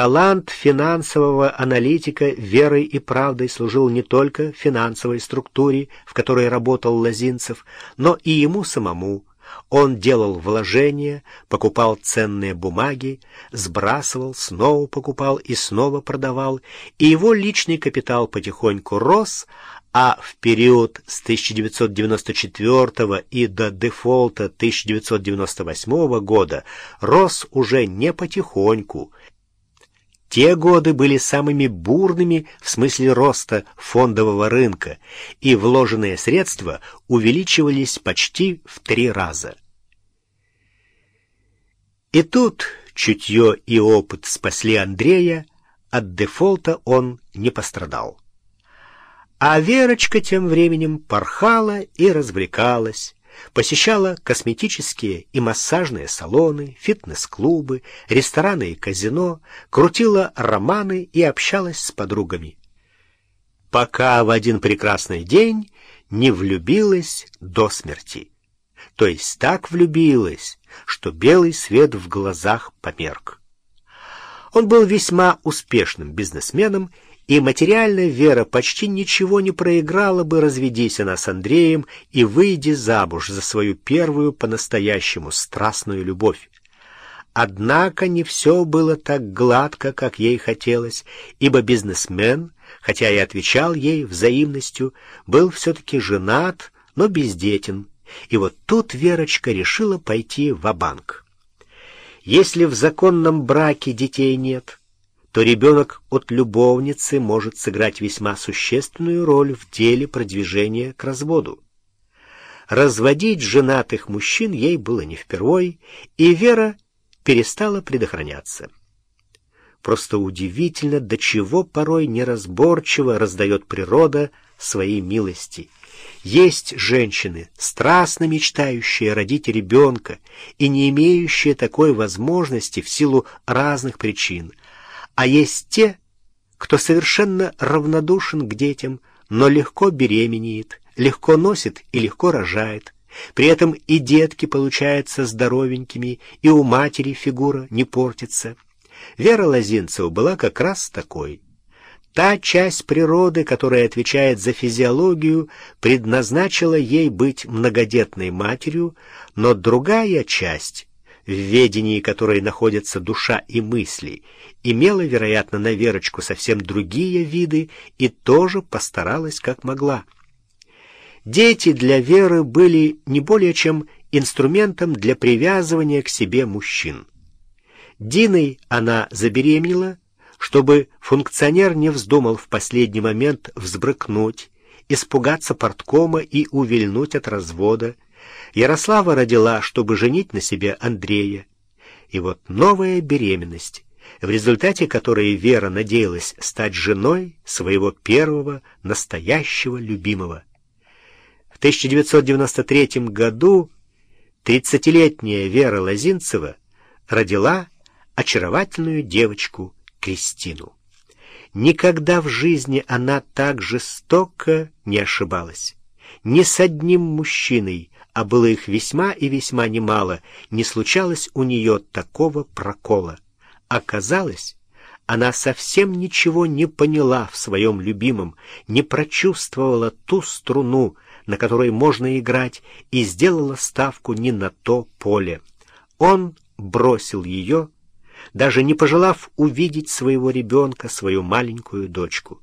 Талант финансового аналитика верой и правдой служил не только финансовой структуре, в которой работал Лозинцев, но и ему самому. Он делал вложения, покупал ценные бумаги, сбрасывал, снова покупал и снова продавал, и его личный капитал потихоньку рос, а в период с 1994 и до дефолта 1998 года рос уже не потихоньку, те годы были самыми бурными в смысле роста фондового рынка, и вложенные средства увеличивались почти в три раза. И тут чутье и опыт спасли Андрея, от дефолта он не пострадал. А Верочка тем временем порхала и развлекалась, посещала косметические и массажные салоны, фитнес-клубы, рестораны и казино, крутила романы и общалась с подругами. Пока в один прекрасный день не влюбилась до смерти. То есть так влюбилась, что белый свет в глазах померк. Он был весьма успешным бизнесменом и материальная Вера почти ничего не проиграла бы, разведись она с Андреем и выйди замуж за свою первую по-настоящему страстную любовь. Однако не все было так гладко, как ей хотелось, ибо бизнесмен, хотя и отвечал ей взаимностью, был все-таки женат, но бездетен. И вот тут Верочка решила пойти в банк Если в законном браке детей нет, то ребенок от любовницы может сыграть весьма существенную роль в деле продвижения к разводу. Разводить женатых мужчин ей было не впервой, и Вера перестала предохраняться. Просто удивительно, до чего порой неразборчиво раздает природа свои милости. Есть женщины, страстно мечтающие родить ребенка и не имеющие такой возможности в силу разных причин, а есть те, кто совершенно равнодушен к детям, но легко беременеет, легко носит и легко рожает. При этом и детки получаются здоровенькими, и у матери фигура не портится. Вера Лозинцева была как раз такой. Та часть природы, которая отвечает за физиологию, предназначила ей быть многодетной матерью, но другая часть в ведении которой находятся душа и мысли, имела, вероятно, на Верочку совсем другие виды и тоже постаралась как могла. Дети для Веры были не более чем инструментом для привязывания к себе мужчин. Диной она забеременела, чтобы функционер не вздумал в последний момент взбрыкнуть, испугаться порткома и увильнуть от развода, Ярослава родила, чтобы женить на себе Андрея. И вот новая беременность, в результате которой Вера надеялась стать женой своего первого настоящего любимого. В 1993 году 30-летняя Вера Лозинцева родила очаровательную девочку Кристину. Никогда в жизни она так жестоко не ошибалась. Ни с одним мужчиной а было их весьма и весьма немало, не случалось у нее такого прокола. Оказалось, она совсем ничего не поняла в своем любимом, не прочувствовала ту струну, на которой можно играть, и сделала ставку не на то поле. Он бросил ее, даже не пожелав увидеть своего ребенка, свою маленькую дочку.